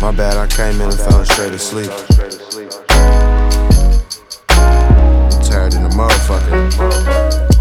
My bad, I came in and fell straight asleep. Tired in the motherfucker.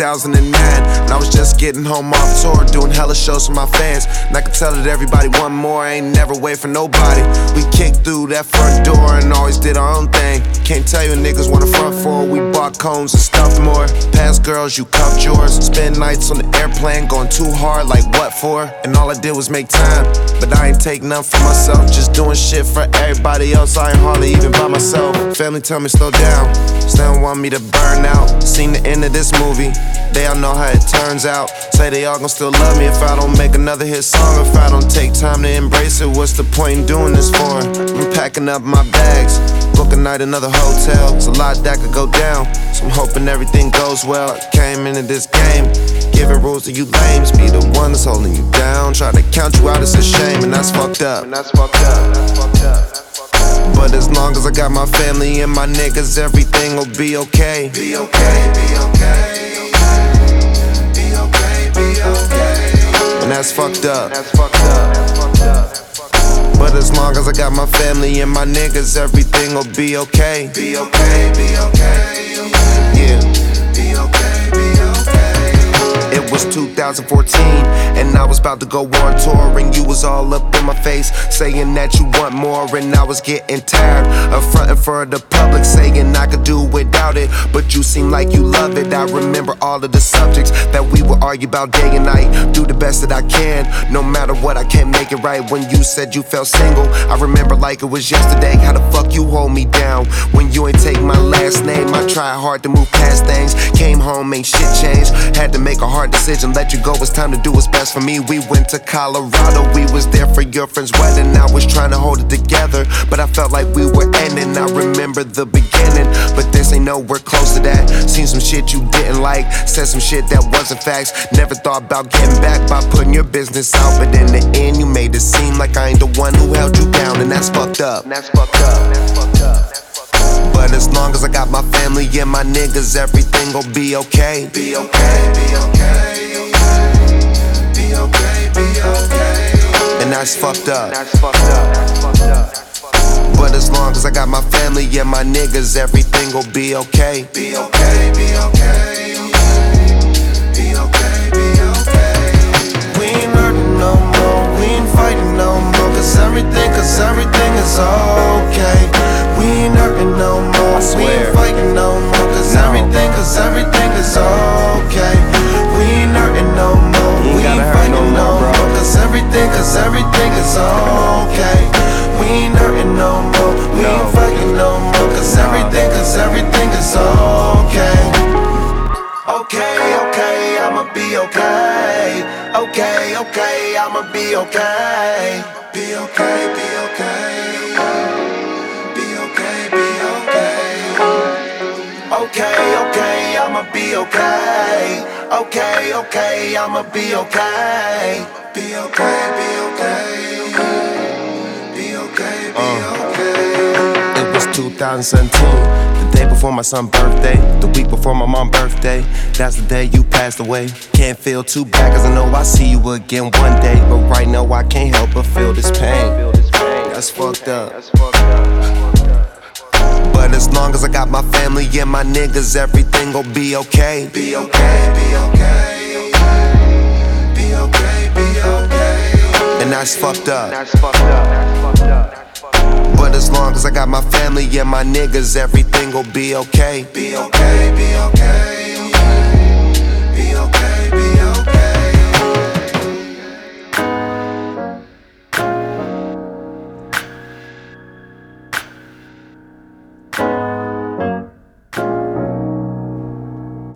2009, and I was just getting home off tour, doing hella shows for my fans. And I could tell that everybody want more, I ain't never wait for nobody. We kicked through that front door and always did our own thing. Can't tell you niggas want a front for, we bought cones and stuff more. Past girls, you cuffed yours. Spend nights on the airplane, going too hard, like what for? And all I did was make time, but I ain't take none for myself. Just doing shit for everybody else, I ain't hardly even by myself. Family tell me slow down, still don't want me to burn out. Seen the end of this movie, they all know how it turns out. Say they all gon' still love me if I don't make another hit song. If I don't take time to embrace it, what's the point in doing this for? I'm packing up my bags, book a night, another hotel. It's a lot that could go down, so I'm hoping everything goes well. I came into this game, giving rules to you lames, be the one that's holding you down. Try to count you out, it's a shame, and that's fucked up. And that's fucked up. That's fucked up. But as long as I got my family and my niggas, everything will be okay. Be okay, be okay. Fucked up. But as long as I got my family and my niggas, everything will be okay. Be okay, be okay. Yeah. Be okay, be okay. It was 2014, and I was about to go on tour, and you was all up in my face, saying that you want more, and I was getting tired of fronting for the public, saying I without it, but you seem like you love it. I remember all of the subjects that we would argue about day and night. Do the best that I can, no matter what, I can't make it right. When you said you felt single, I remember like it was yesterday. How the fuck you hold me down when you ain't take my last name? I tried hard to move past things, came home, ain't shit changed. Had to make a hard decision, let you go. It's time to do what's best for me. We went to Colorado, we was there for your friend's wedding. I was trying to hold it together, but I felt like we were ending. I remember the beginning, but this ain't nowhere close to that. Seen some shit you didn't like, said some shit that wasn't facts. Never thought about getting back by putting your business out, but in the end, you made it seem like I ain't the one who held you down, and that's fucked up. That's fucked up. That's fucked up. As long as I got my family and my niggas, everything gon' be okay. Be okay, be okay. Be okay, be okay. And that's fucked up. That's fucked up. That's fucked up. But as long as I got my family and my niggas, everything gon' be okay. Be okay, be okay, I'ma be okay. Be okay, be okay. Be okay, be okay. Okay, okay, I'ma be okay. Okay, okay, I'ma be okay. Be okay, be okay. 2002. The day before my son's birthday, the week before my mom's birthday, that's the day you passed away. Can't feel too bad, cause I know I see you again one day. But right now I can't help but feel this pain. That's fucked up. But as long as I got my family and my niggas, everything gon' be okay. Be okay, be okay. Be okay, be okay. And that's fucked up. That's fucked up. But as long as I got my family and my niggas, everything gon' be okay. Be okay, be okay.